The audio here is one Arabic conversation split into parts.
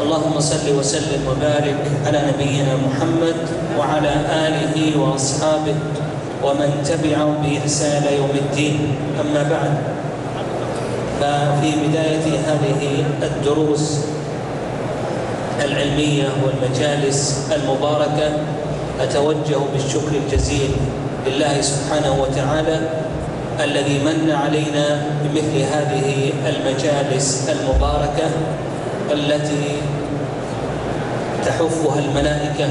اللهم صل وسلم وبارك على نبينا محمد وعلى آله وأصحابه ومن تبعهم بإحسان يوم الدين. أما بعد ففي بداية هذه الدروس العلمية والمجالس المباركة أتوجه بالشكر الجزيل لله سبحانه وتعالى الذي من علينا بمثل هذه المجالس المباركة التي تحفها الملائكة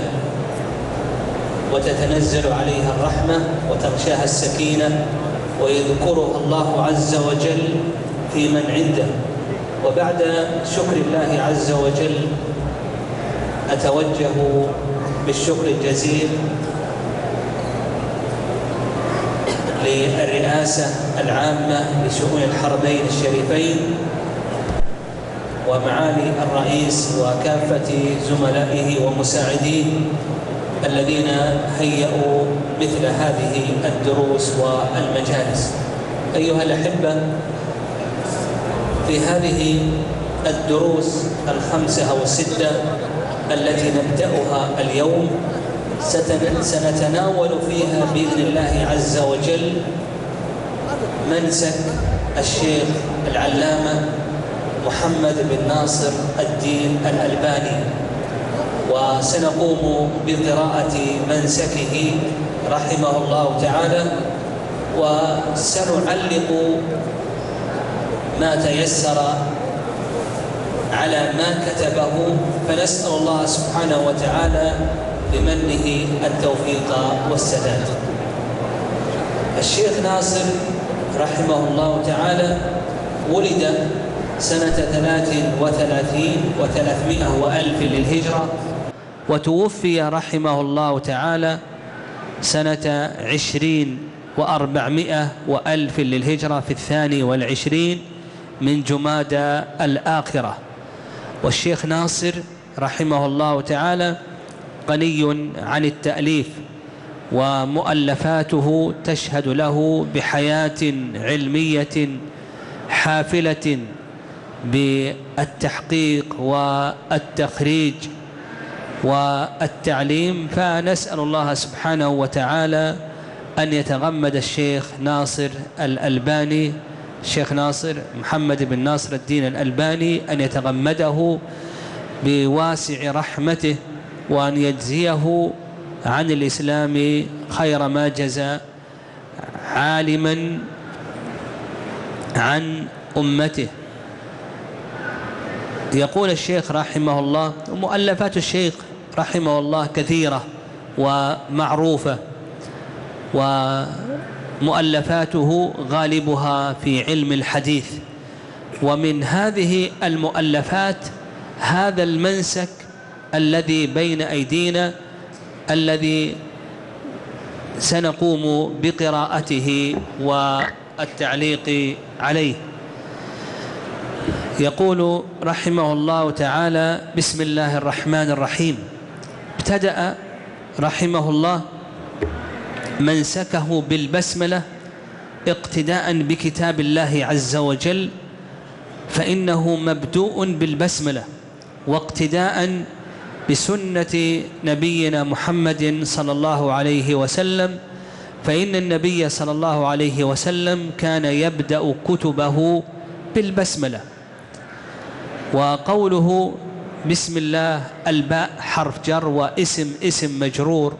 وتتنزل عليها الرحمة وتغشاها السكينة ويذكرها الله عز وجل في من عنده. وبعد شكر الله عز وجل أتوجه بالشكر الجزيل للرئاسة العامة لشؤون الحرمين الشريفين ومعالي الرئيس وكافة زملائه ومساعديه الذين هيئوا مثل هذه الدروس والمجالس. أيها الأحبة في هذه الدروس الخمسة أو الستة التي نبدأها اليوم سنتناول فيها بإذن الله عز وجل منسك الشيخ العلامة محمد بن ناصر الدين الألباني. وسنقوم بقراءة منسكه رحمه الله تعالى وسنعلق ما تيسر على ما كتبه. فنسأل الله سبحانه وتعالى بمنه التوفيق والسداد. الشيخ ناصر رحمه الله تعالى ولد سنة ثلاث وثلاثين وثلاثمائة وألف للهجرة. وتوفي رحمه الله تعالى سنة عشرين وأربعمائة وألف للهجرة في الثاني والعشرين من جمادى الآخرة. والشيخ ناصر رحمه الله تعالى غني عن التأليف ومؤلفاته تشهد له بحياة علمية حافلة بالتحقيق والتخريج والتعليم فنسأل الله سبحانه وتعالى أن يتغمد الشيخ ناصر الألباني الشيخ ناصر محمد بن ناصر الدين الألباني أن يتغمده بواسع رحمته وأن يجزيه عن الإسلام خير ما جزى عالما عن أمته. يقول الشيخ رحمه الله مؤلفات الشيخ رحمه الله كثيرة ومعروفة ومؤلفاته غالبها في علم الحديث. ومن هذه المؤلفات هذا المنسك الذي بين أيدينا الذي سنقوم بقراءته والتعليق عليه. يقول رحمه الله تعالى بسم الله الرحمن الرحيم. ابتدأ رحمه الله منسكه بالبسملة اقتداء بكتاب الله عز وجل فإنه مبدوء بالبسملة واقتداء بسنة نبينا محمد صلى الله عليه وسلم فإن النبي صلى الله عليه وسلم كان يبدأ كتبه بالبسملة. وقوله بسم الله الباء حرف جر واسم اسم مجرور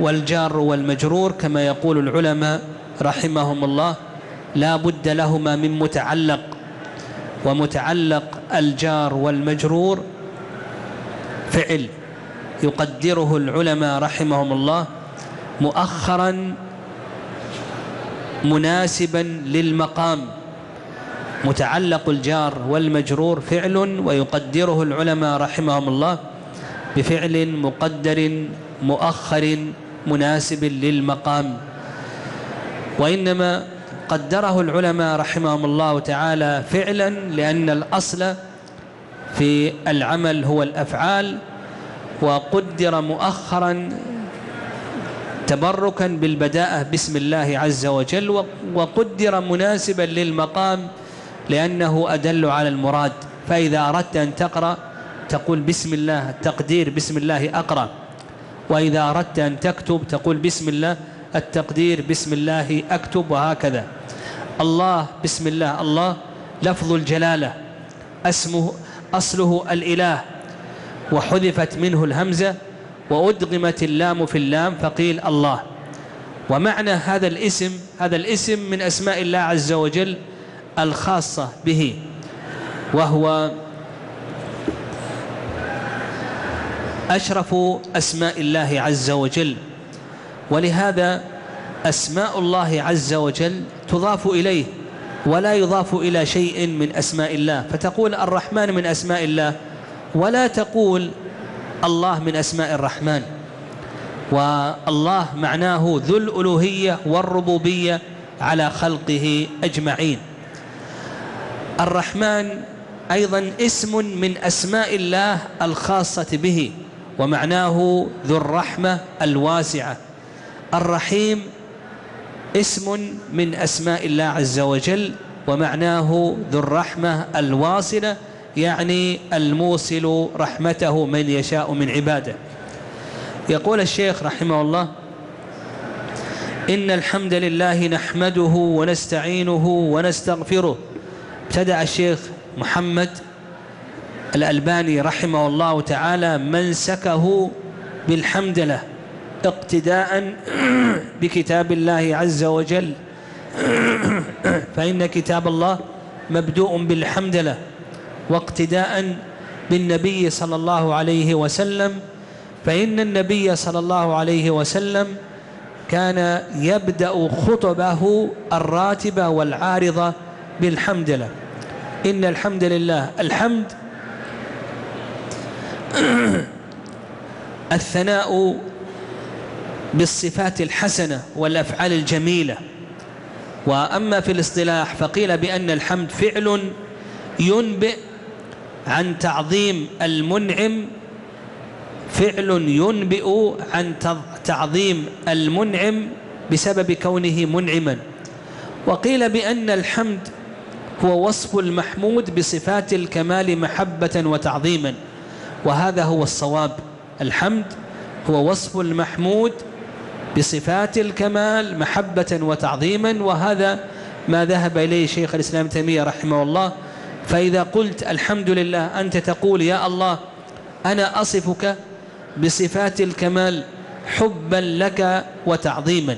والجار والمجرور كما يقول العلماء رحمهم الله لا بد لهما من متعلق ومتعلق الجار والمجرور فعل يقدره العلماء رحمهم الله مؤخرا مناسبا للمقام. متعلق الجار والمجرور فعل ويقدره العلماء رحمهم الله بفعل مقدر مؤخر مناسب للمقام. وإنما قدره العلماء رحمهم الله تعالى فعلا لأن الأصل في العمل هو الأفعال وقدر مؤخرا تبركا بالبداءة بسم الله عز وجل وقدر مناسبا للمقام لأنه أدل على المراد. فإذا أردت أن تقرأ تقول بسم الله التقدير بسم الله أقرأ. وإذا أردت أن تكتب تقول بسم الله التقدير بسم الله أكتب وهكذا. الله بسم الله الله لفظ الجلالة اسمه أصله الإله. وحذفت منه الهمزة وأدغمت اللام في اللام فقيل الله. ومعنى هذا الاسم هذا الاسم من أسماء الله عز وجل الخاصة به وهو أشرف أسماء الله عز وجل. ولهذا أسماء الله عز وجل تضاف إليه ولا يضاف إلى شيء من أسماء الله. فتقول الرحمن من أسماء الله ولا تقول الله من أسماء الرحمن. والله معناه ذو الألوهية والربوبية على خلقه أجمعين. الرحمن أيضا اسم من أسماء الله الخاصة به ومعناه ذو الرحمة الواسعة. الرحيم اسم من أسماء الله عز وجل ومعناه ذو الرحمة الواصلة يعني الموصل رحمته من يشاء من عباده. يقول الشيخ رحمه الله إن الحمد لله نحمده ونستعينه ونستغفره ابتدأ الشيخ محمد الألباني رحمه الله تعالى منسكه بالحمد له اقتداء بكتاب الله عز وجل. فإن كتاب الله مبدوء بالحمد له واقتداء بالنبي صلى الله عليه وسلم. فإن النبي صلى الله عليه وسلم كان يبدأ خطبه الراتبة والعارضة بالحمد لله إن الحمد لله. الحمد الثناء بالصفات الحسنة والأفعال الجميلة. وأما في الاصطلاح فقيل بأن الحمد فعل ينبئ عن تعظيم المنعم فعل ينبئ عن تعظيم المنعم بسبب كونه منعما. وقيل بأن الحمد هو وصف المحمود بصفات الكمال محبة وتعظيما. وهذا هو الصواب. الحمد هو وصف المحمود بصفات الكمال محبة وتعظيما. وهذا ما ذهب إليه شيخ الإسلام تيمية رحمه الله. فإذا قلت الحمد لله أنت تقول يا الله أنا أصفك بصفات الكمال حبا لك وتعظيما.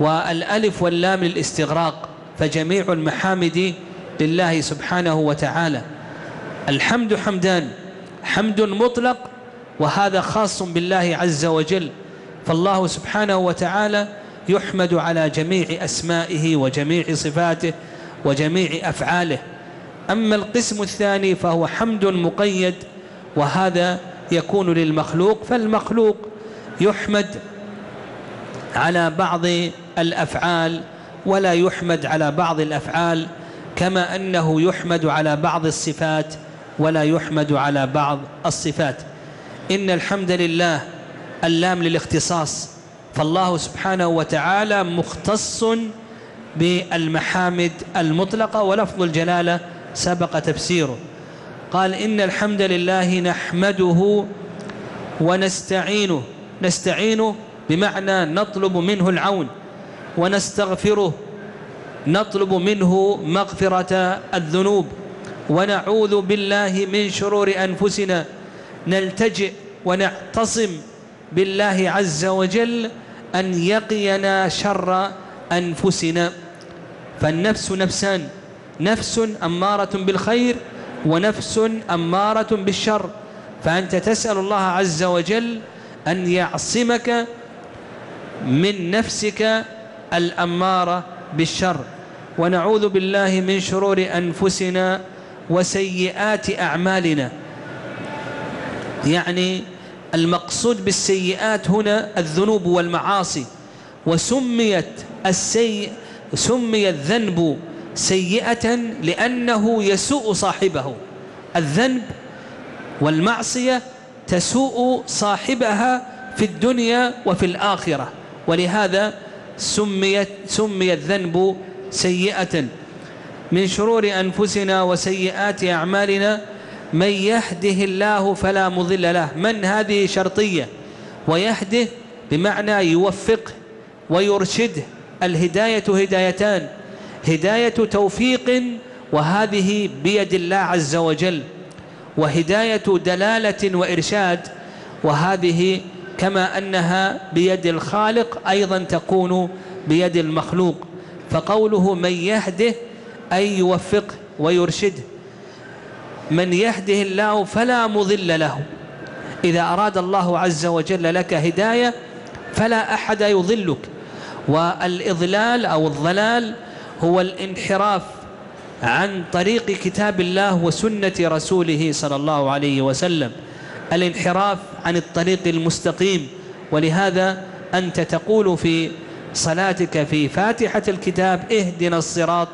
والألف واللام للاستغراق. فجميع المحامد لله سبحانه وتعالى. الحمد حمدان. حمد مطلق وهذا خاص بالله عز وجل. فالله سبحانه وتعالى يحمد على جميع أسمائه وجميع صفاته وجميع أفعاله. أما القسم الثاني فهو حمد مقيد وهذا يكون للمخلوق فالمخلوق يحمد على بعض الأفعال ولا يحمد على بعض الأفعال كما أنه يحمد على بعض الصفات ولا يحمد على بعض الصفات. إن الحمد لله اللام للاختصاص. فالله سبحانه وتعالى مختص بالمحامد المطلقة ولفظ الجلالة سبق تفسيره. قال إن الحمد لله نحمده ونستعينه. نستعينه بمعنى نطلب منه العون. ونستغفره نطلب منه مغفرة الذنوب ونعوذ بالله من شرور أنفسنا. نلتجئ ونعتصم بالله عز وجل أن يقينا شر أنفسنا. فالنفس نفسان نفس أمارة بالخير ونفس أمارة بالشر. فأنت تسأل الله عز وجل أن يعصمك من نفسك الأمارة بالشر. ونعوذ بالله من شرور أنفسنا وسيئات أعمالنا. يعني المقصود بالسيئات هنا الذنوب والمعاصي. وسميت السيء سمي الذنب سيئة لأنه يسوء صاحبه. الذنب والمعصية تسوء صاحبها في الدنيا وفي الآخرة. ولهذا سميت سمي الذنب سيئة. من شرور أنفسنا وسيئات أعمالنا من يهده الله فلا مضل له. من هذه شرطية؟ ويهده بمعنى يوفقه ويرشده الهداية هدايتان. هداية توفيق وهذه بيد الله عز وجل. وهداية دلالة وإرشاد وهذه كما أنها بيد الخالق أيضا تكون بيد المخلوق. فقوله من يهده أي يوفقه ويرشده. من يهده الله فلا مضل له. إذا أراد الله عز وجل لك هداية فلا أحد يضلك. والإضلال أو الضلال هو الانحراف عن طريق كتاب الله وسنة رسوله صلى الله عليه وسلم. الانحراف عن الطريق المستقيم. ولهذا أنت تقول في صلاتك في فاتحة الكتاب اهدنا الصراط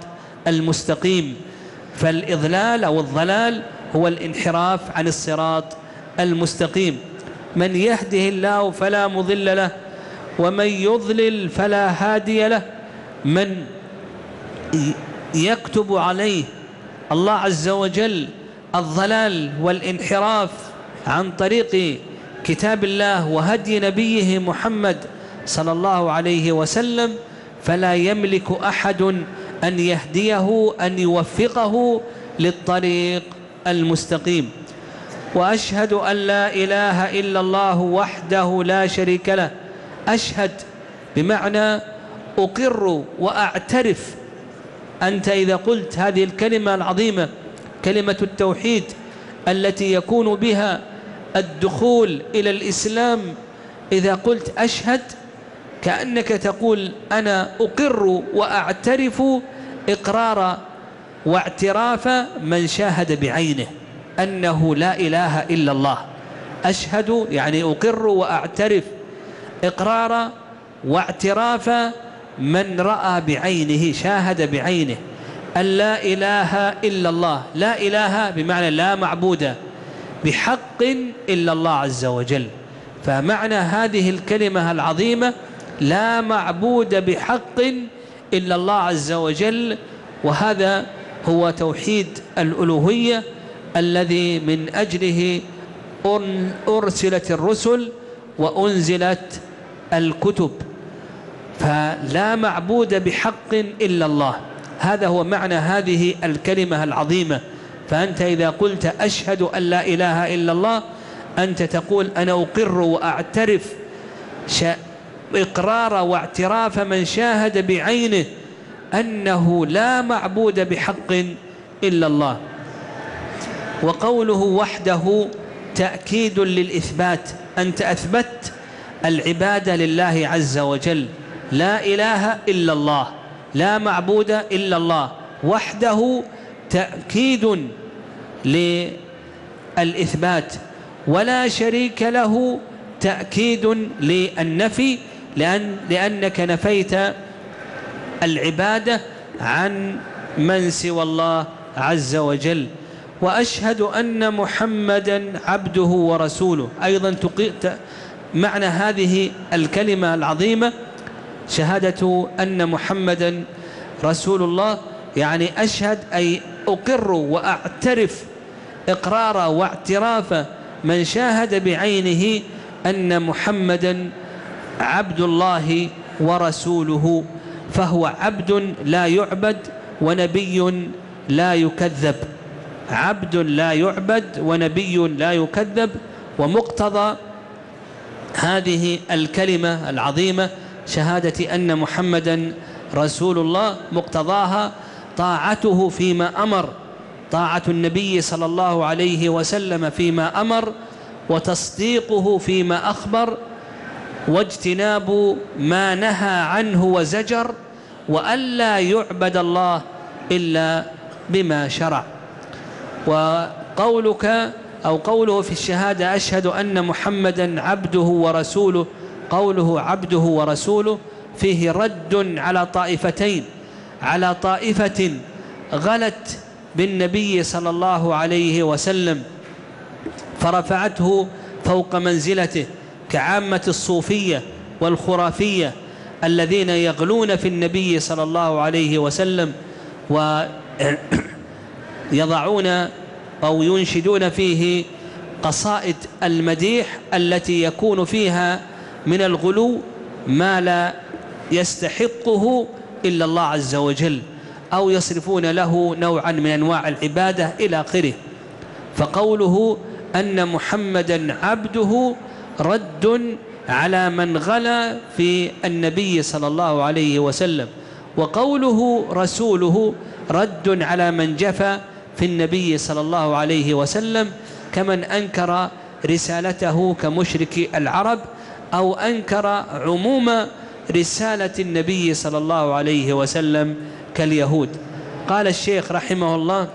المستقيم. فالإضلال أو الضلال هو الانحراف عن الصراط المستقيم. من يهده الله فلا مضل له ومن يضلل فلا هادي له. من يكتب عليه الله عز وجل الضلال والانحراف عن طريق كتاب الله وهدي نبيه محمد صلى الله عليه وسلم فلا يملك أحد أن يهديه أن يوفقه للطريق المستقيم. وأشهد أن لا إله إلا الله وحده لا شريك له. أشهد بمعنى أقر وأعترف. أنت إذا قلت هذه الكلمة العظيمة كلمة التوحيد التي يكون بها الدخول إلى الإسلام إذا قلت أشهد كأنك تقول أنا أقر وأعترف إقرار واعتراف من شاهد بعينه أنه لا إله إلا الله. أشهد يعني أقر وأعترف إقرار واعتراف من رأى بعينه شاهد بعينه. أن لا إله إلا الله لا إله بمعنى لا معبود. بحق إلا الله عز وجل. فمعنى هذه الكلمة العظيمة لا معبود بحق إلا الله عز وجل وهذا هو توحيد الألوهية الذي من أجله أرسلت الرسل وأنزلت الكتب. فلا معبود بحق إلا الله. هذا هو معنى هذه الكلمة العظيمة. فأنت إذا قلت أشهد أن لا إله إلا الله أنت تقول أنا أقر وأعترف إقرار واعتراف من شاهد بعينه أنه لا معبود بحق إلا الله. وقوله وحده تأكيد للإثبات أنت أثبت العبادة لله عز وجل. لا إله إلا الله لا معبود إلا الله وحده تأكيد للإثبات ولا شريك له تأكيد للنفي لأن لأنك نفيت العبادة عن من سوى الله عز وجل. وأشهد أن محمدا عبده ورسوله. أيضا معنى هذه الكلمة العظيمة شهادة أن محمدا رسول الله يعني أشهد أي أقر وأعترف إقرار واعتراف من شاهد بعينه أن محمدا عبد الله ورسوله فهو عبد لا يعبد ونبي لا يكذب. عبد لا يعبد ونبي لا يكذب ومقتضى هذه الكلمة العظيمة شهادة أن محمدا رسول الله مقتضاها طاعته فيما أمر طاعة النبي صلى الله عليه وسلم فيما أمر وتصديقه فيما أخبر واجتناب ما نهى عنه وزجر وألا يعبد الله إلا بما شرع. وقولك أو قوله في الشهادة أشهد أن محمدا عبده ورسوله قوله عبده ورسوله فيه رد على طائفتين. على طائفة غلت بالنبي صلى الله عليه وسلم فرفعته فوق منزلته كعامة الصوفية والخرافية الذين يغلون في النبي صلى الله عليه وسلم ويضعون أو ينشدون فيه قصائد المديح التي يكون فيها من الغلو ما لا يستحقه إلا الله عز وجل أو يصرفون له نوعا من أنواع العبادة إلى آخره. فقوله أن محمدا عبده رد على من غلا في النبي صلى الله عليه وسلم. وقوله رسوله رد على من جفى في النبي صلى الله عليه وسلم كمن أنكر رسالته كمشرك العرب أو أنكر عموم رسالة النبي صلى الله عليه وسلم كاليهود. قال الشيخ رحمه الله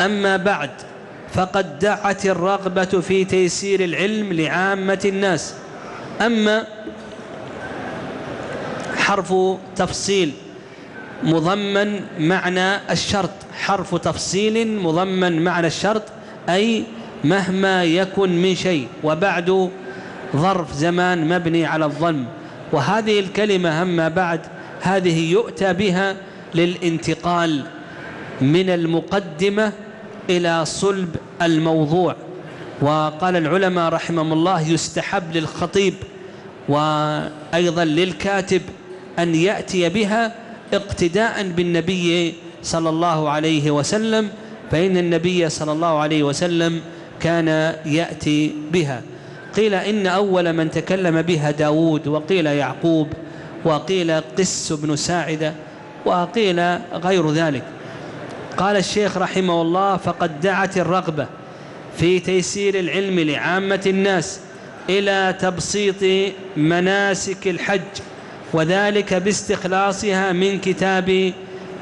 أما بعد فقد دعت الرغبة في تيسير العلم لعامة الناس. أما حرف تفصيل مضمن معنى الشرط. حرف تفصيل مضمن معنى الشرط أي مهما يكن من شيء. وبعد ظرف زمان مبني على الظلم. وهذه الكلمة أما بعد هذه يؤتى بها للانتقال من المقدمة إلى صلب الموضوع. وقال العلماء رحمهم الله يستحب للخطيب وأيضا للكاتب أن يأتي بها اقتداء بالنبي صلى الله عليه وسلم فإن النبي صلى الله عليه وسلم كان يأتي بها. قيل إن أول من تكلم بها داود وقيل يعقوب وقيل قس بن ساعدة وقيل غير ذلك. قال الشيخ رحمه الله فقد دعت الرغبة في تيسير العلم لعامة الناس إلى تبسيط مناسك الحج وذلك باستخلاصها من كتاب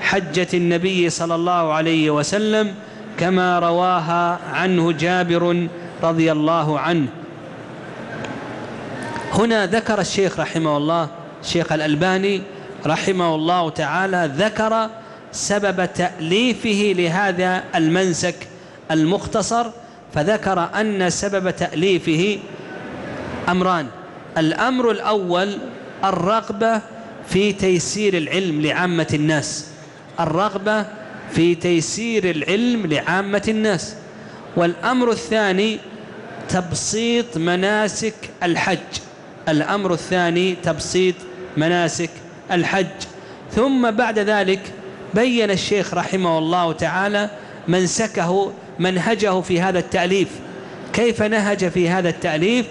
حجة النبي صلى الله عليه وسلم كما رواها عنه جابر رضي الله عنه. هنا ذكر الشيخ رحمه الله الشيخ الألباني رحمه الله تعالى ذكر سبب تأليفه لهذا المنسك المختصر فذكر أن سبب تأليفه أمران الأمر الأول الرغبة في تيسير العلم لعامة الناس الرغبة في تيسير العلم لعامة الناس والأمر الثاني تبسيط مناسك الحج. الأمر الثاني تبسيط مناسك الحج. ثم بعد ذلك بين الشيخ رحمه الله تعالى منسكه منهجه في هذا التأليف. كيف نهج في هذا التأليف؟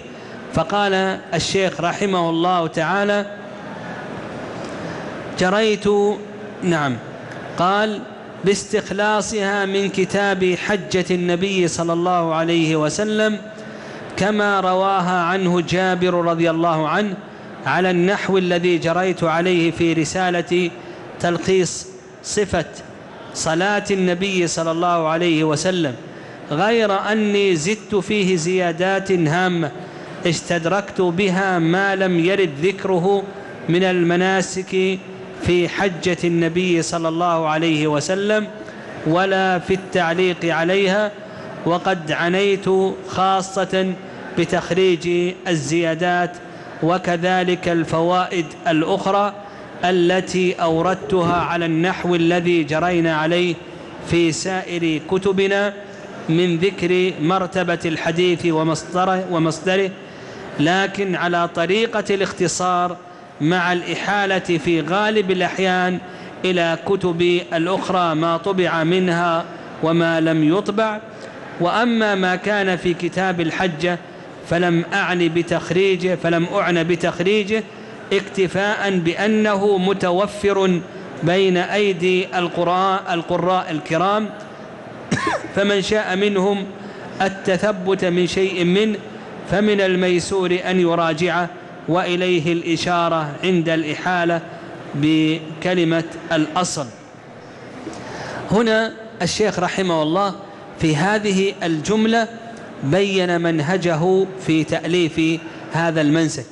فقال الشيخ رحمه الله تعالى جريت نعم قال باستخلاصها من كتاب حجة النبي صلى الله عليه وسلم كما رواها عنه جابر رضي الله عنه على النحو الذي جريت عليه في رسالة تلخيص صفة صلاة النبي صلى الله عليه وسلم. غير أني زدت فيه زيادات هامة استدركت بها ما لم يرد ذكره من المناسك في حجة النبي صلى الله عليه وسلم ولا في التعليق عليها وقد عنيت خاصة بتخريج الزيادات وكذلك الفوائد الأخرى التي أوردتها على النحو الذي جرينا عليه في سائر كتبنا من ذكر مرتبة الحديث ومصدره, ومصدره لكن على طريقة الاختصار مع الإحالة في غالب الأحيان إلى كتب الأخرى ما طبع منها وما لم يطبع. وأما ما كان في كتاب الحجة فلم أعني بتخريجه فلم أعن بتخريجه اكتفاء بأنه متوفر بين أيدي القراء, القراء الكرام. فمن شاء منهم التثبت من شيء منه فمن الميسور أن يراجعه وإليه الإشارة عند الإحالة بكلمة الأصل. هنا الشيخ رحمه الله في هذه الجملة بين منهجه في تأليف هذا المنسك.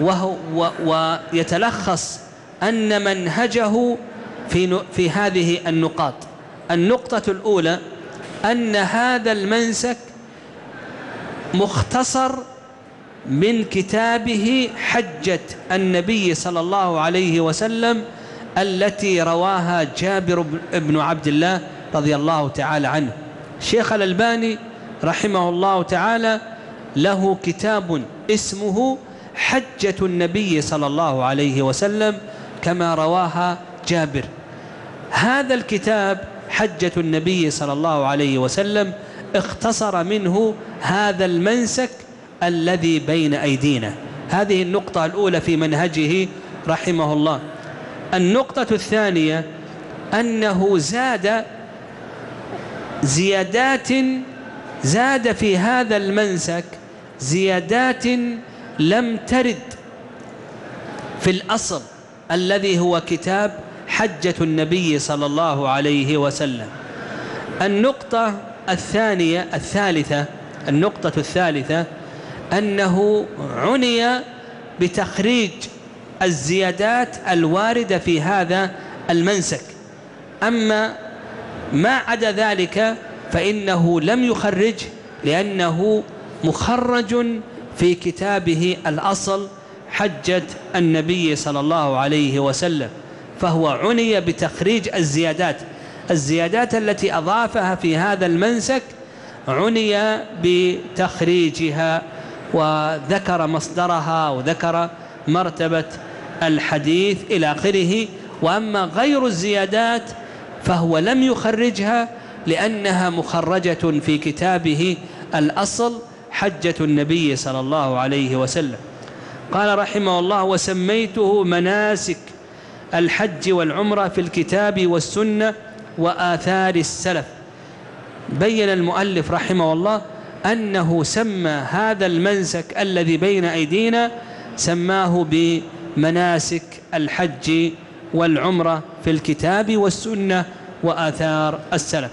وهو ويتلخص أن منهجه في في هذه النقاط. النقطة الأولى أن هذا المنسك مختصر من كتابه حجة النبي صلى الله عليه وسلم التي رواها جابر بن عبد الله رضي الله تعالى عنه. شيخ الألباني رحمه الله تعالى له كتاب اسمه حجة النبي صلى الله عليه وسلم كما رواها جابر. هذا الكتاب حجة النبي صلى الله عليه وسلم اختصر منه هذا المنسك الذي بين أيدينا. هذه النقطة الأولى في منهجه رحمه الله النقطة الثانية أنه زاد زيادات زاد في هذا المنسك زيادات لم ترد في الأصل الذي هو كتاب حجة النبي صلى الله عليه وسلم. النقطة الثانية الثالثة النقطة الثالثة أنه عني بتخريج الزيادات الواردة في هذا المنسك. أما ما عدا ذلك فإنه لم يخرج لأنه مخرج في كتابه الأصل حجة النبي صلى الله عليه وسلم فهو عني بتخريج الزيادات. الزيادات التي أضافها في هذا المنسك عني بتخريجها وذكر مصدرها وذكر مرتبة الحديث إلى آخره. وأما غير الزيادات فهو لم يخرجها لأنها مخرجة في كتابه الأصل حجة النبي صلى الله عليه وسلم. قال رحمه الله وسميته مناسك الحج والعمرة في الكتاب والسنة وآثار السلف بين المؤلف رحمه الله أنه سمى هذا المنسك الذي بين أيدينا سماه بمناسك الحج والعمرة في الكتاب والسنة وآثار السلف.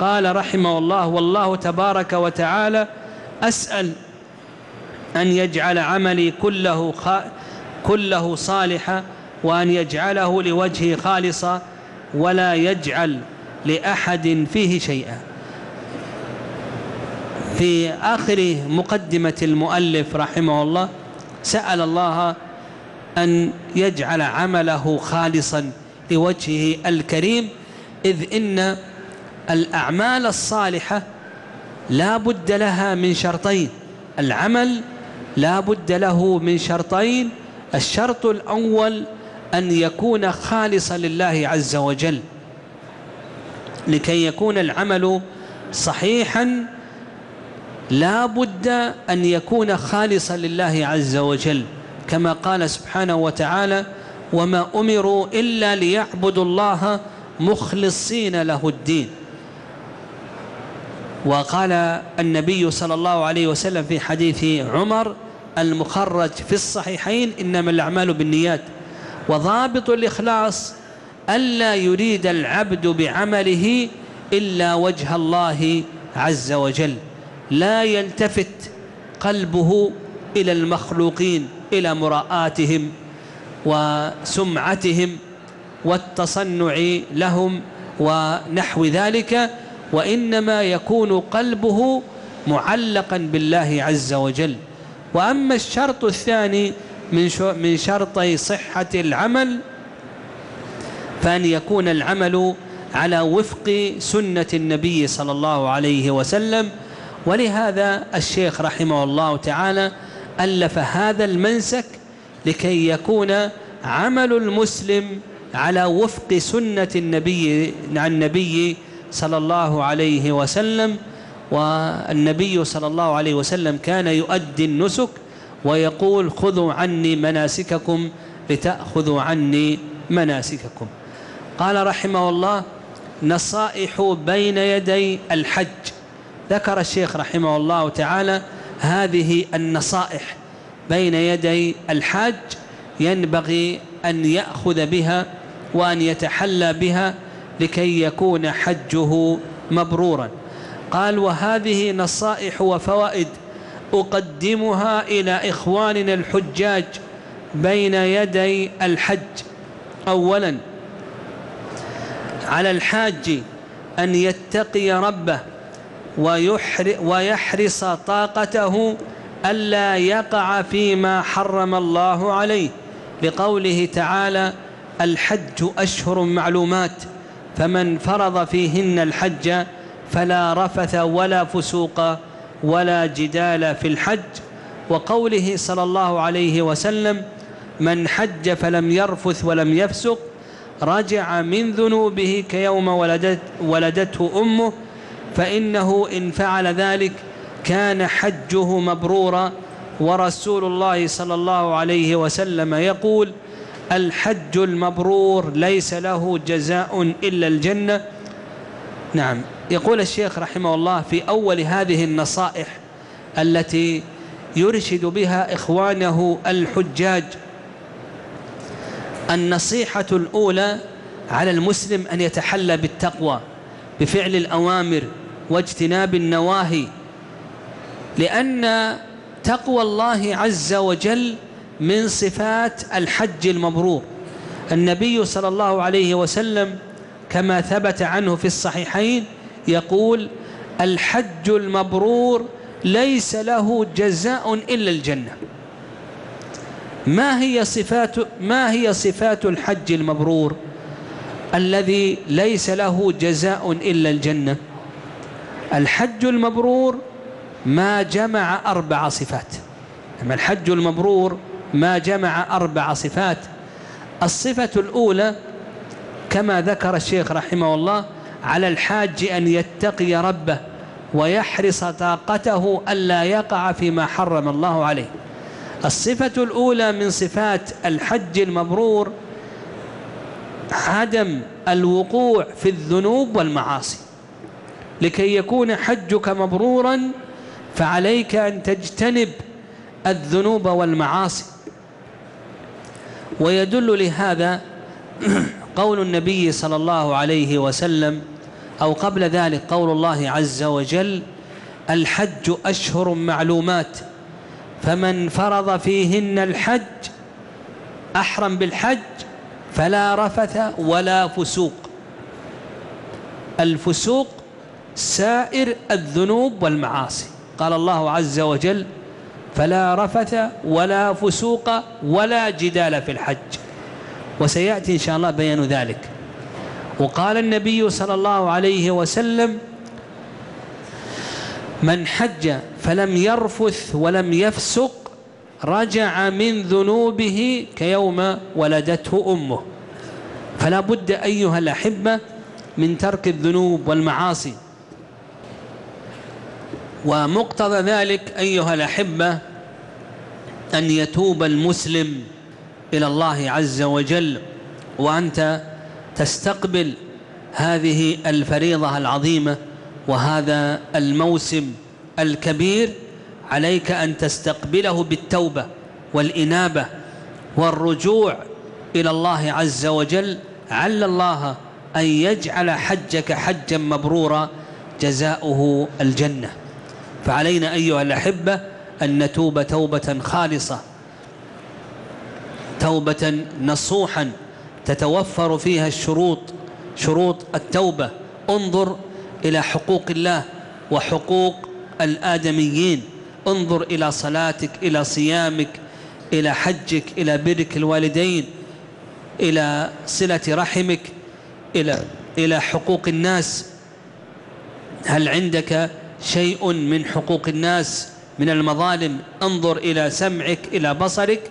قال رحمه الله والله تبارك وتعالى أسأل أن يجعل عملي كله, كله صالحا وأن يجعله لوجهه خالصا ولا يجعل لأحد فيه شيئا. في آخر مقدمة المؤلف رحمه الله سأل الله أن يجعل عمله خالصا لوجهه الكريم إذ إن الأعمال الصالحة لا بد لها من شرطين. العمل لا بد له من شرطين. الشرط الأول أن يكون خالصا لله عز وجل. لكي يكون العمل صحيحا لا بد أن يكون خالصا لله عز وجل. كما قال سبحانه وتعالى وما أمروا إلا ليعبدوا الله مخلصين له الدين. وقال النبي صلى الله عليه وسلم في حديث عمر المخرج في الصحيحين إنما الأعمال بالنيات وضابط الإخلاص ألا يريد العبد بعمله إلا وجه الله عز وجل لا يلتفت قلبه إلى المخلوقين إلى مراءاتهم وسمعتهم والتصنع لهم ونحو ذلك وإنما يكون قلبه معلقا بالله عز وجل. وأما الشرط الثاني من من شرطي صحة العمل فأن يكون العمل على وفق سنة النبي صلى الله عليه وسلم. ولهذا الشيخ رحمه الله تعالى ألف هذا المنسك لكي يكون عمل المسلم على وفق سنة النبي عن النبي صلى الله عليه وسلم والنبي صلى الله عليه وسلم كان يؤدي النسك ويقول خذوا عني مناسككم لتأخذوا عني مناسككم. قال رحمه الله نصائح بين يدي الحج ذكر الشيخ رحمه الله تعالى هذه النصائح بين يدي الحاج ينبغي أن يأخذ بها وأن يتحلى بها لكي يكون حجه مبرورا. قال وهذه نصائح وفوائد أقدمها إلى إخواننا الحجاج بين يدي الحج. أولا على الحاج أن يتقي ربه ويحرص طاقته ألا يقع فيما حرم الله عليه. بقوله تعالى الحج أشهر معلومات. فمن فرض فيهن الحج فلا رفث ولا فسوق ولا جدال في الحج. وقوله صلى الله عليه وسلم من حج فلم يرفث ولم يفسق رجع من ذنوبه كيوم ولدت ولدته أمه فإنه إن فعل ذلك كان حجه مبرورا. ورسول الله صلى الله عليه وسلم يقول الحج المبرور ليس له جزاء إلا الجنة. نعم. يقول الشيخ رحمه الله في أول هذه النصائح التي يرشد بها إخوانه الحجاج النصيحة الأولى على المسلم أن يتحلى بالتقوى بفعل الأوامر واجتناب النواهي لأن تقوى الله عز وجل من صفات الحج المبرور. النبي صلى الله عليه وسلم كما ثبت عنه في الصحيحين يقول الحج المبرور ليس له جزاء إلا الجنة. ما هي صفات ما هي صفات الحج المبرور الذي ليس له جزاء إلا الجنة؟ الحج المبرور ما جمع أربع صفات. أما الحج المبرور ما جمع أربع صفات. الصفة الأولى كما ذكر الشيخ رحمه الله على الحاج أن يتقي ربه ويحرص طاقته ألا يقع فيما حرم الله عليه. الصفة الأولى من صفات الحج المبرور عدم الوقوع في الذنوب والمعاصي. لكي يكون حجك مبرورا فعليك أن تجتنب الذنوب والمعاصي. ويدل لهذا قول النبي صلى الله عليه وسلم أو قبل ذلك قول الله عز وجل الحج أشهر معلومات فمن فرض فيهن الحج أحرم بالحج فلا رفث ولا فسوق. الفسوق سائر الذنوب والمعاصي. قال الله عز وجل فلا رفث ولا فسوق ولا جدال في الحج. وسيأتي إن شاء الله بيان ذلك. وقال النبي صلى الله عليه وسلم من حج فلم يرفث ولم يفسق رجع من ذنوبه كيوم ولدته أمه. فلا بد أيها الأحبة من ترك الذنوب والمعاصي. ومقتضى ذلك أيها الأحبة أن يتوب المسلم إلى الله عز وجل وأنت تستقبل هذه الفريضة العظيمة وهذا الموسم الكبير عليك أن تستقبله بالتوبة والإنابة والرجوع إلى الله عز وجل. عل الله أن يجعل حجك حجا مبرورا جزاؤه الجنة. فعلينا أيها الأحبة أن نتوب توبة خالصة توبة نصوحا تتوفر فيها الشروط شروط التوبة. انظر إلى حقوق الله وحقوق الآدميين. انظر إلى صلاتك إلى صيامك إلى حجك إلى برك الوالدين إلى صلة رحمك إلى إلى حقوق الناس. هل عندك شيء من حقوق الناس من المظالم. انظر إلى سمعك إلى بصرك.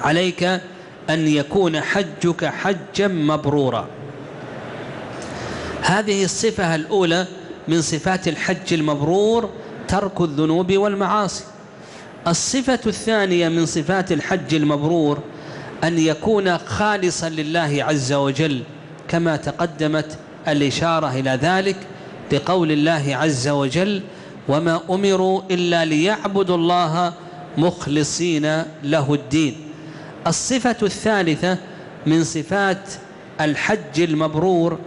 عليك أن يكون حجك حجا مبرورا. هذه الصفة الأولى من صفات الحج المبرور ترك الذنوب والمعاصي. الصفة الثانية من صفات الحج المبرور أن يكون خالصا لله عز وجل كما تقدمت الإشارة إلى ذلك. بقول الله عز وجل وما أمروا إلا ليعبدوا الله مخلصين له الدين. الصفة الثالثة من صفات الحج المبرور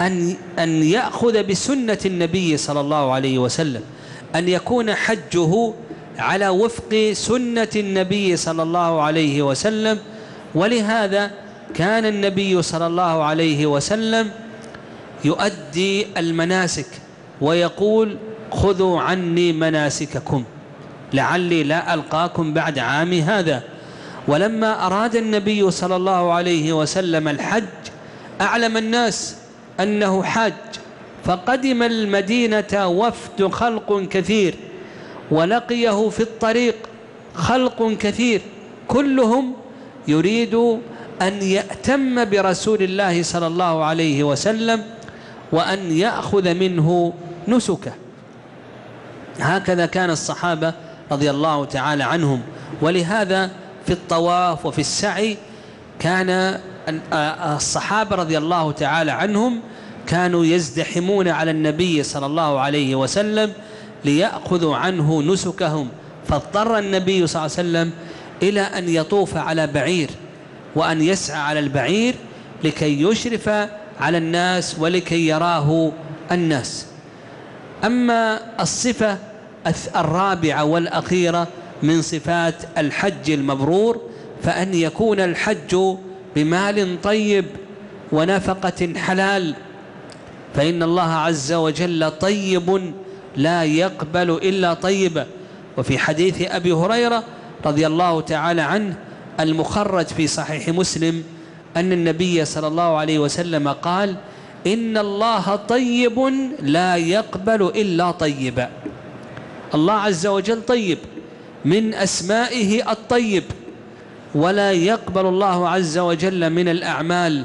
أن أن يأخذ بسنة النبي صلى الله عليه وسلم أن يكون حجه على وفق سنة النبي صلى الله عليه وسلم. ولهذا كان النبي صلى الله عليه وسلم يؤدي المناسك ويقول خذوا عني مناسككم لعلي لا ألقاكم بعد عامي هذا. ولما أراد النبي صلى الله عليه وسلم الحج أعلم الناس أنه حاج فقدم المدينة وفد خلق كثير ولقيه في الطريق خلق كثير كلهم يريد أن يأتم برسول الله صلى الله عليه وسلم وأن يأخذ منه نسكه. هكذا كان الصحابة رضي الله تعالى عنهم. ولهذا في الطواف وفي السعي كان الصحابة رضي الله تعالى عنهم كانوا يزدحمون على النبي صلى الله عليه وسلم ليأخذوا عنه نسكهم. فاضطر النبي صلى الله عليه وسلم إلى أن يطوف على بعير وأن يسعى على البعير لكي يشرف على الناس ولكي يراه الناس. أما الصفة الرابعة والأخيرة من صفات الحج المبرور فأن يكون الحج بمال طيب ونفقة حلال فإن الله عز وجل طيب لا يقبل إلا طيبا وفي حديث أبي هريرة رضي الله تعالى عنه المخرج في صحيح مسلم أن النبي صلى الله عليه وسلم قال إن الله طيب لا يقبل إلا طيبا الله عز وجل طيب من أسمائه الطيب ولا يقبل الله عز وجل من الأعمال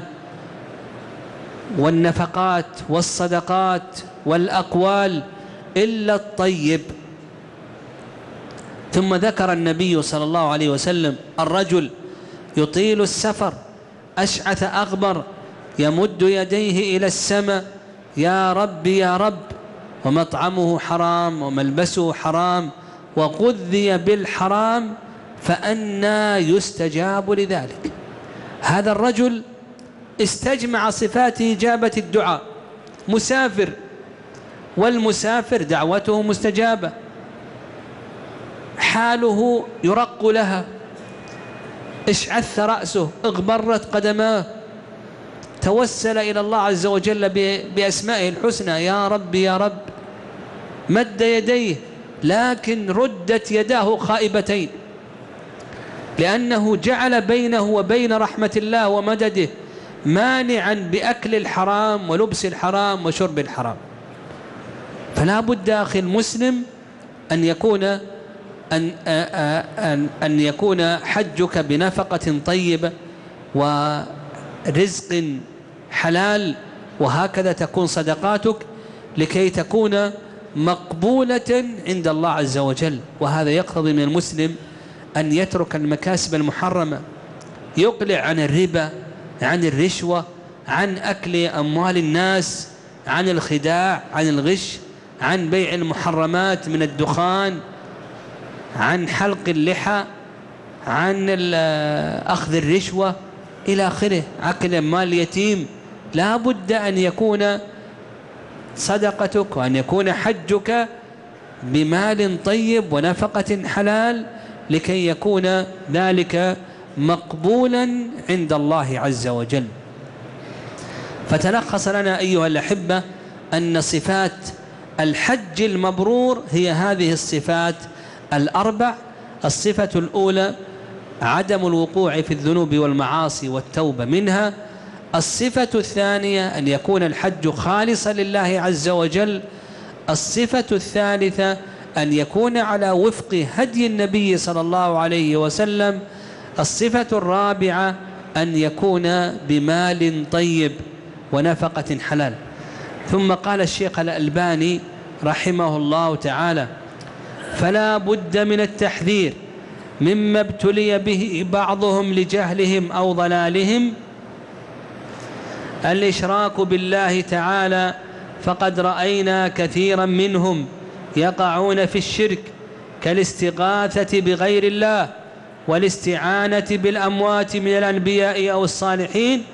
والنفقات والصدقات والأقوال إلا الطيب. ثم ذكر النبي صلى الله عليه وسلم الرجل يطيل السفر أشعث أغبر يمد يديه إلى السماء يا رب يا رب ومطعمه حرام وملبسه حرام وغذي بالحرام فأنا يستجاب لذلك. هذا الرجل استجمع صفات إجابة الدعاء. مسافر والمسافر دعوته مستجابة. حاله يرق لها. اشعث رأسه؟ اغبرت قدماه. توسل إلى الله عز وجل بأسمائه الحسنى. يا رب يا رب. مد يديه لكن ردت يداه خائبتين. لأنه جعل بينه وبين رحمة الله ومدده مانعا بأكل الحرام ولبس الحرام وشرب الحرام. فلا بد أخي المسلم أن يكون أن, أن, أن يكون حجك بنفقة طيبة ورزق حلال وهكذا تكون صدقاتك لكي تكون مقبولة عند الله عز وجل. وهذا يقتضي من المسلم أن يترك المكاسب المحرمة يقلع عن الربا عن الرشوة عن أكل أموال الناس عن الخداع عن الغش عن بيع المحرمات من الدخان. عن حلق اللحى عن أخذ الرشوة إلى آخره. عقل مال يتيم لا بد أن يكون صدقتك وأن يكون حجك بمال طيب ونفقة حلال لكي يكون ذلك مقبولا عند الله عز وجل. فتلخص لنا أيها الأحبة أن صفات الحج المبرور هي هذه الصفات الأربع الصفة الأولى عدم الوقوع في الذنوب والمعاصي والتوبة منها الصفة الثانية أن يكون الحج خالصا لله عز وجل الصفة الثالثة أن يكون على وفق هدي النبي صلى الله عليه وسلم الصفة الرابعة أن يكون بمال طيب ونفقة حلال. ثم قال الشيخ الألباني رحمه الله تعالى فلا بد من التحذير مما ابتلي به بعضهم لجهلهم أو ضلالهم. الإشراك بالله تعالى فقد رأينا كثيرا منهم يقعون في الشرك كالاستغاثة بغير الله والاستعانة بالأموات من الأنبياء أو الصالحين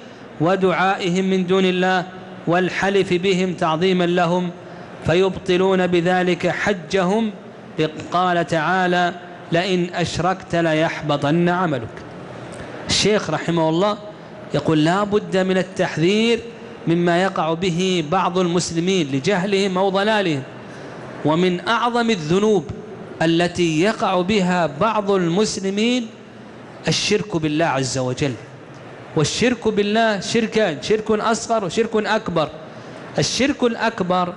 ودعائهم من دون الله والحلف بهم تعظيما لهم فيبطلون بذلك حجهم قال تعالى لئن أشركت ليحبطن عملك. الشيخ رحمه الله يقول لا بد من التحذير مما يقع به بعض المسلمين لجهلهم أو ضلالهم ومن أعظم الذنوب التي يقع بها بعض المسلمين الشرك بالله عز وجل. والشرك بالله شركان شرك أصغر وشرك أكبر. الشرك الأكبر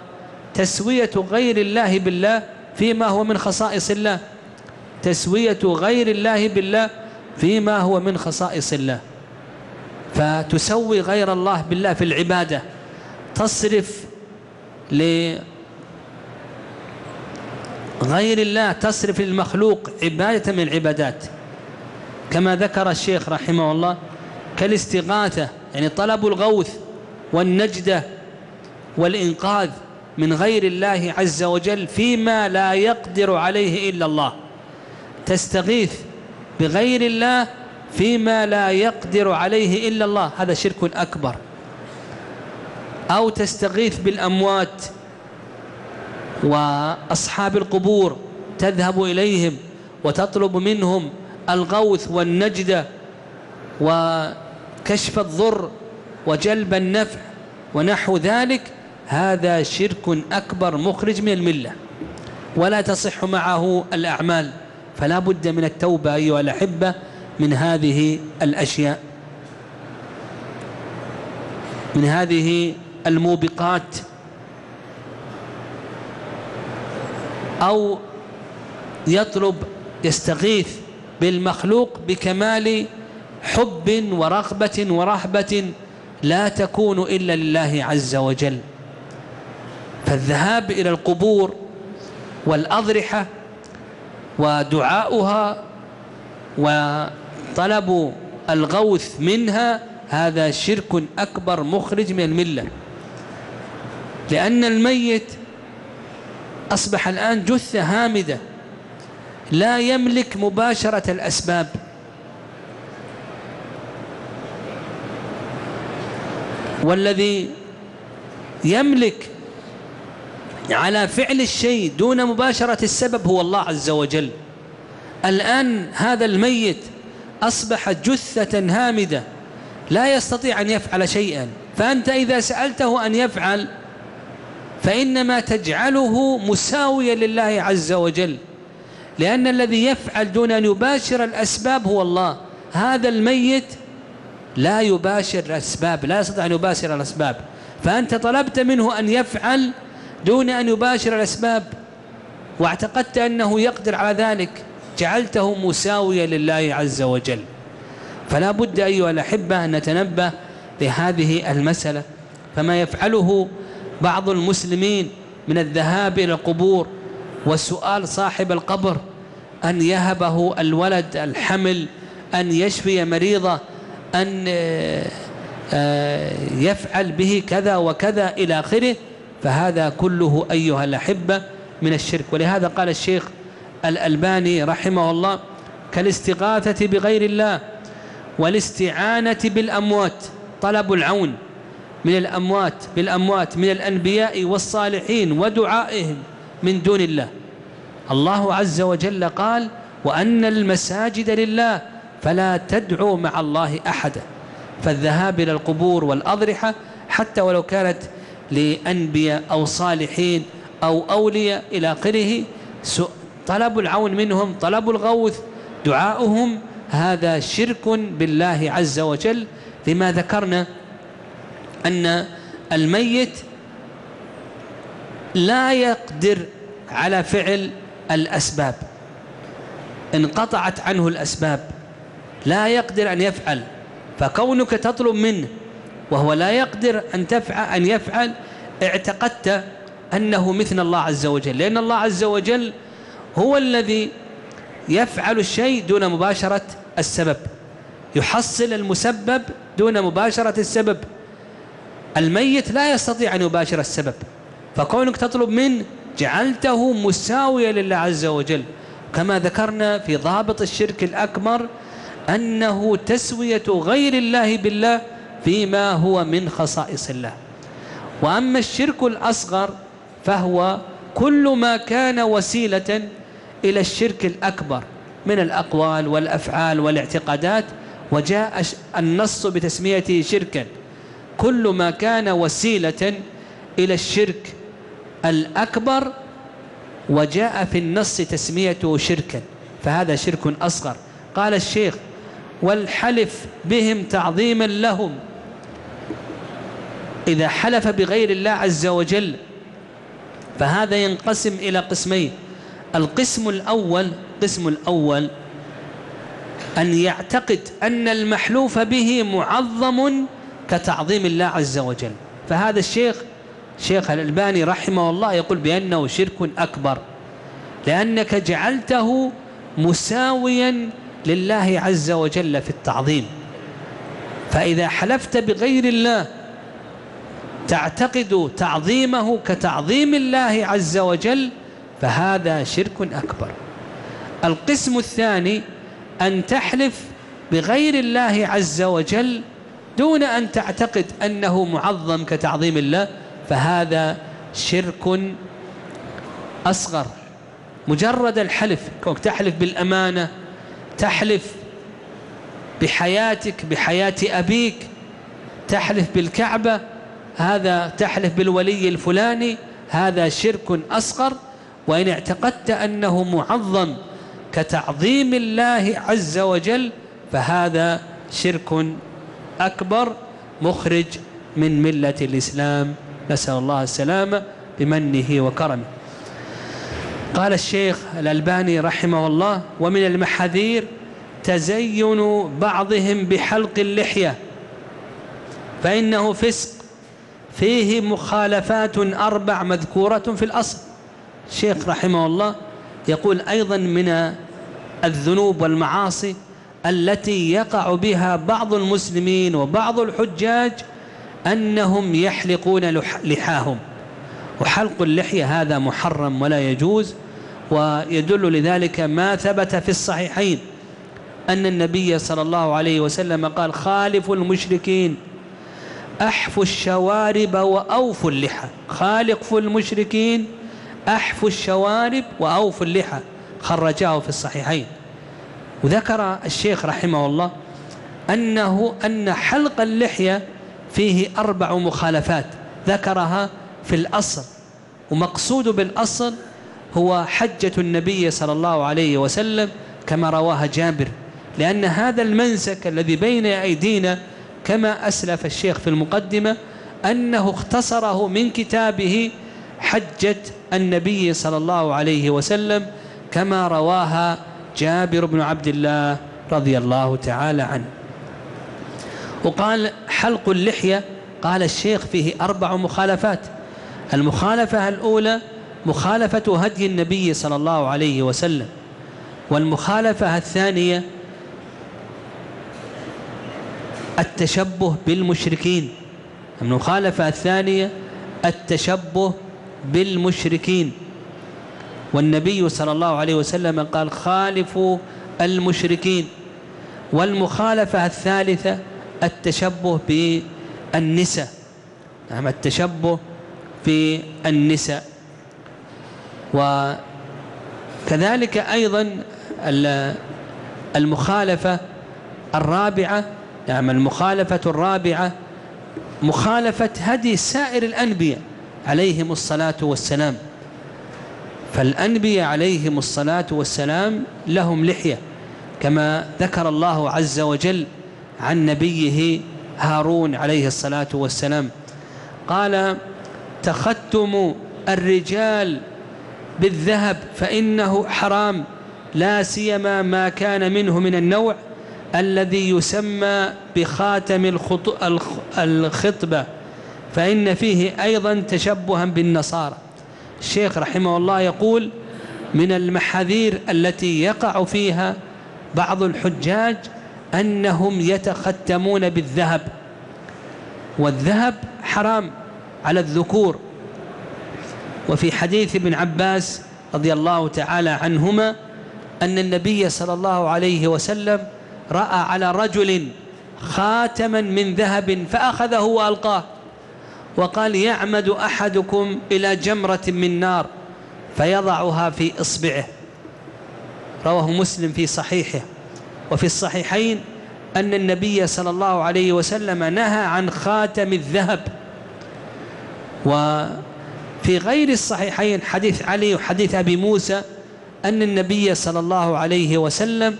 تسوية غير الله بالله فيما هو من خصائص الله. تسوية غير الله بالله فيما هو من خصائص الله. فتسوي غير الله بالله في العبادة. تصرف لغير الله تصرف للمخلوق عبادة من العبادات. كما ذكر الشيخ رحمه الله كالاستغاثة يعني طلب الغوث والنجدة والإنقاذ. من غير الله عز وجل فيما لا يقدر عليه إلا الله. تستغيث بغير الله فيما لا يقدر عليه إلا الله. هذا شرك أكبر. أو تستغيث بالأموات وأصحاب القبور تذهب إليهم وتطلب منهم الغوث والنجدة وكشف الضر وجلب النفع ونحو ذلك. هذا شرك أكبر مخرج من الملة ولا تصح معه الأعمال. فلا بد من التوبة أيها الأحبة من هذه الأشياء من هذه الموبقات أو يطلب يستغيث بالمخلوق بكمال حب ورغبة ورهبة لا تكون إلا لله عز وجل. فالذهاب إلى القبور والأضرحة ودعاؤها وطلب الغوث منها هذا شرك أكبر مخرج من الملة. لأن الميت أصبح الآن جثة هامدة لا يملك مباشرة الأسباب. والذي يملك على فعل الشيء دون مباشرة السبب هو الله عز وجل. الآن هذا الميت أصبح جثة هامدة لا يستطيع أن يفعل شيئا. فأنت إذا سألته أن يفعل فإنما تجعله مساويا لله عز وجل. لأن الذي يفعل دون أن يباشر الأسباب هو الله. هذا الميت لا يباشر الأسباب لا يستطيع أن يباشر الأسباب. فأنت طلبت منه أن يفعل دون أن يباشر الأسباب واعتقدت أنه يقدر على ذلك جعلته مساويا لله عز وجل. فلا بد أيها الأحبة أن نتنبه لهذه المسألة فما يفعله بعض المسلمين من الذهاب إلى القبور وسؤال صاحب القبر أن يهبه الولد الحمل أن يشفي مريضة أن آه، يفعل به كذا وكذا إلى آخره فهذا كله أيها الأحبة من الشرك. ولهذا قال الشيخ الألباني رحمه الله كالاستغاثة بغير الله والاستعانة بالأموات طلب العون من الأموات بالأموات من الأنبياء والصالحين ودعائهم من دون الله. الله عز وجل قال وأن المساجد لله فلا تدعوا مع الله أحدا. فالذهاب إلى القبور والأضرحة حتى ولو كانت لأنبياء أو صالحين أو أولياء إلى آخره. طلب العون منهم طلب الغوث دعاؤهم. هذا شرك بالله عز وجل. لما ذكرنا أن الميت لا يقدر على فعل الأسباب. انقطعت عنه الأسباب. لا يقدر أن يفعل. فكونك تطلب منه وهو لا يقدر أن تفعل أن يفعل اعتقدت أنه مثل الله عز وجل لأن الله عز وجل هو الذي يفعل الشيء دون مباشرة السبب يحصل المسبب دون مباشرة السبب. الميت لا يستطيع أن يباشر السبب فكونك تطلب منه جعلته مساويا لله عز وجل. كما ذكرنا في ضابط الشرك الأكبر أنه تسوية غير الله بالله فيما هو من خصائص الله. وأما الشرك الأصغر فهو كل ما كان وسيلة إلى الشرك الأكبر من الأقوال والأفعال والاعتقادات وجاء النص بتسميته شركا. كل ما كان وسيلة إلى الشرك الأكبر وجاء في النص تسميته شركا. فهذا شرك أصغر. قال الشيخ والحلف بهم تعظيما لهم إذا حلف بغير الله عز وجل فهذا ينقسم إلى قسمين. القسم الأول قسم الأول أن يعتقد أن المحلوف به معظم كتعظيم الله عز وجل. فهذا الشيخ شيخ الألباني رحمه الله يقول بأنه شرك أكبر لأنك جعلته مساويا لله عز وجل في التعظيم. فإذا حلفت بغير الله تعتقد تعظيمه كتعظيم الله عز وجل فهذا شرك أكبر. القسم الثاني أن تحلف بغير الله عز وجل دون أن تعتقد أنه معظم كتعظيم الله فهذا شرك أصغر. مجرد الحلف كونك تحلف بالأمانة تحلف بحياتك بحياة أبيك تحلف بالكعبة هذا تحلف بالولي الفلاني هذا شرك أصغر وإن اعتقدت أنه معظم كتعظيم الله عز وجل فهذا شرك أكبر مخرج من ملة الإسلام. نسأل الله السلامة بمنه وكرمه. قال الشيخ الألباني رحمه الله ومن المحاذير تزين بعضهم بحلق اللحية فإنه فسق فيه مخالفات أربع مذكورة في الأصل. الشيخ رحمه الله يقول أيضا من الذنوب والمعاصي التي يقع بها بعض المسلمين وبعض الحجاج أنهم يحلقون لحاهم. وحلق اللحية هذا محرم ولا يجوز ويدل لذلك ما ثبت في الصحيحين أن النبي صلى الله عليه وسلم قال خالفوا المشركين. أحفوا الشوارب وأوفوا اللحى. خالقوا المشركين أحفوا الشوارب وأوفوا اللحى. خرجاه في الصحيحين. وذكر الشيخ رحمه الله أنه أن حلق اللحية فيه أربع مخالفات ذكرها في الأصل. ومقصود بالأصل هو حجة النبي صلى الله عليه وسلم كما رواها جابر لأن هذا المنسك الذي بين أيدينا كما أسلف الشيخ في المقدمة أنه اختصره من كتابه حجة النبي صلى الله عليه وسلم كما رواها جابر بن عبد الله رضي الله تعالى عنه. وقال حلق اللحية قال الشيخ فيه أربع مخالفات. المخالفة الأولى مخالفة هدي النبي صلى الله عليه وسلم والمخالفة الثانية التشبه بالمشركين. المخالفة الثانية التشبه بالمشركين. والنبي صلى الله عليه وسلم قال خالفوا المشركين. والمخالفة الثالثة التشبه بالنساء. نعم التشبه بالنساء. وكذلك أيضا المخالفة الرابعة نعم المخالفة الرابعة مخالفة هدي سائر الأنبياء عليهم الصلاة والسلام. فالأنبياء عليهم الصلاة والسلام لهم لحية كما ذكر الله عز وجل عن نبيه هارون عليه الصلاة والسلام. قال تختم الرجال بالذهب فإنه حرام لا سيما ما كان منه من النوع الذي يسمى بخاتم الخطبة. فإن فيه أيضا تشبها بالنصارى. الشيخ رحمه الله يقول من المحاذير التي يقع فيها بعض الحجاج أنهم يتختمون بالذهب. والذهب حرام على الذكور. وفي حديث ابن عباس رضي الله تعالى عنهما أن النبي صلى الله عليه وسلم رأى على رجل خاتما من ذهب فأخذه وألقاه وقال يعمد أحدكم إلى جمرة من نار فيضعها في إصبعه. رواه مسلم في صحيحه. وفي الصحيحين أن النبي صلى الله عليه وسلم نهى عن خاتم الذهب. وفي غير الصحيحين حديث علي وحديث أبي موسى أن النبي صلى الله عليه وسلم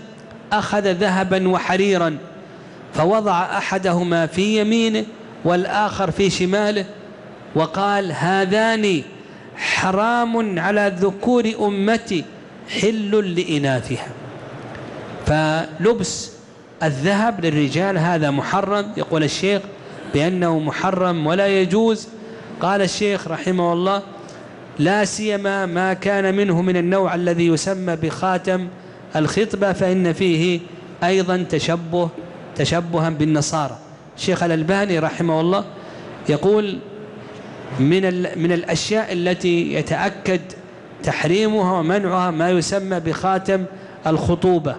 أخذ ذهبا وحريرا فوضع أحدهما في يمينه والآخر في شماله وقال هذان حرام على ذكور أمتي حل لإناثها. فلبس الذهب للرجال هذا محرم. يقول الشيخ بأنه محرم ولا يجوز. قال الشيخ رحمه الله لا سيما ما كان منه من النوع الذي يسمى بخاتم الخطبة فإن فيه أيضا تشبه تشبها بالنصارى. الشيخ الألباني رحمه الله يقول من من الأشياء التي يتأكد تحريمها ومنعها ما يسمى بخاتم الخطوبة.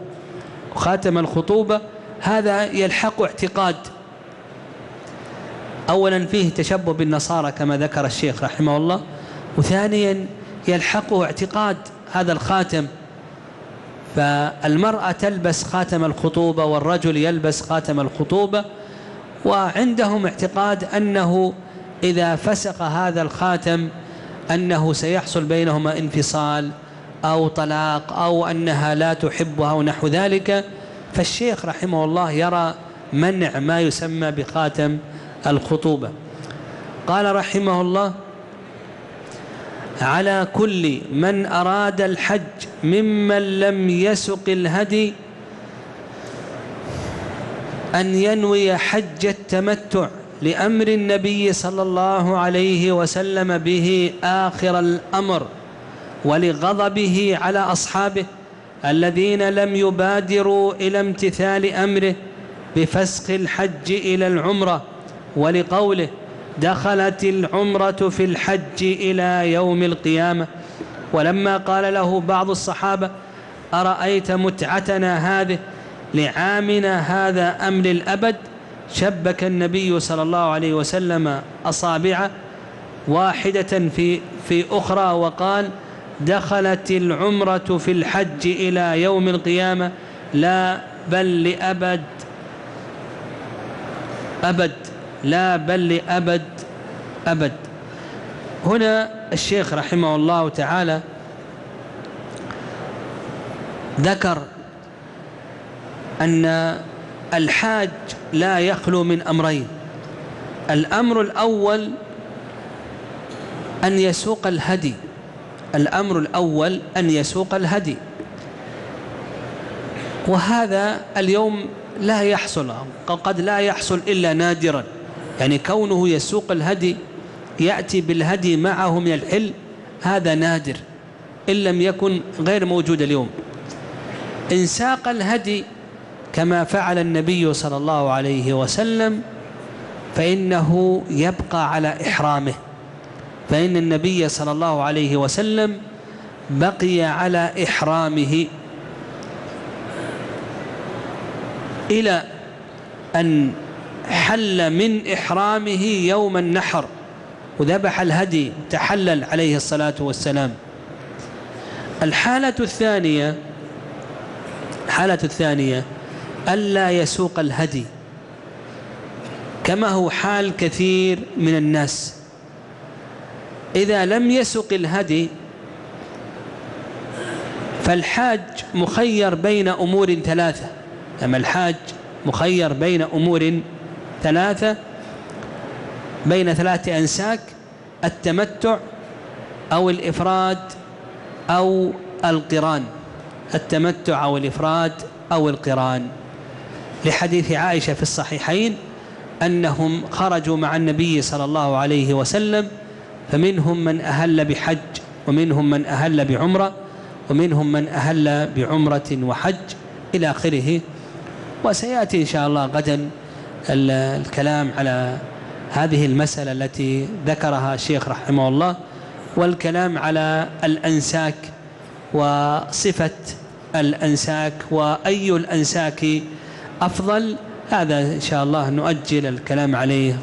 خاتم الخطوبة هذا يلحق اعتقاد. أولا فيه تشبه بالنصارى كما ذكر الشيخ رحمه الله وثانيا يلحقه اعتقاد هذا الخاتم. فالمرأة تلبس خاتم الخطوبة والرجل يلبس خاتم الخطوبة وعندهم اعتقاد أنه إذا فسق هذا الخاتم أنه سيحصل بينهما انفصال أو طلاق أو أنها لا تحبها أو نحو ذلك. فالشيخ رحمه الله يرى منع ما يسمى بخاتم الخطوبة. قال رحمه الله على كل من أراد الحج ممن لم يسق الهدي أن ينوي حج التمتع لأمر النبي صلى الله عليه وسلم به آخر الأمر ولغضبه على أصحابه الذين لم يبادروا إلى امتثال أمره بفسخ الحج إلى العمرة ولقوله دخلت العمرة في الحج إلى يوم القيامة. ولما قال له بعض الصحابة أرأيت متعتنا هذه؟ لعامنا هذا أم للأبد شبك النبي صلى الله عليه وسلم أصابعه واحدة في, في أخرى وقال دخلت العمرة في الحج إلى يوم القيامة. لا بل لأبد. أبد. لا بل لأبد أبد. هنا الشيخ رحمه الله تعالى ذكر أن الحاج لا يخلو من أمرين. الأمر الأول أن يسوق الهدي. الأمر الأول أن يسوق الهدي. وهذا اليوم لا يحصل قد لا يحصل إلا نادرا. يعني كونه يسوق الهدي يأتي بالهدي معه من الحل هذا نادر إن لم يكن غير موجود اليوم. إن ساق الهدي كما فعل النبي صلى الله عليه وسلم فإنه يبقى على إحرامه. فإن النبي صلى الله عليه وسلم بقي على إحرامه. إلى أن حل من إحرامه يوم النحر. وذبح الهدي تحلل عليه الصلاة والسلام. الحالة الثانية الحالة الثانية ألا يسوق الهدي. كما هو حال كثير من الناس. إذا لم يسق الهدي فالحاج مخير بين أمور ثلاثة. أما الحاج مخير بين أمور ثلاثة بين ثلاثة أنساك التمتع أو الإفراد أو القران. التمتع أو الإفراد أو القران. لحديث عائشة في الصحيحين أنهم خرجوا مع النبي صلى الله عليه وسلم فمنهم من أهل بحج ومنهم من أهل بعمرة ومنهم من أهل بعمرة وحج إلى آخره. وسيأتي إن شاء الله غدا الكلام على هذه المسألة التي ذكرها الشيخ رحمه الله والكلام على الأنساك وصفة الأنساك وأي الأنساك أفضل هذا إن شاء الله نؤجل الكلام عليه.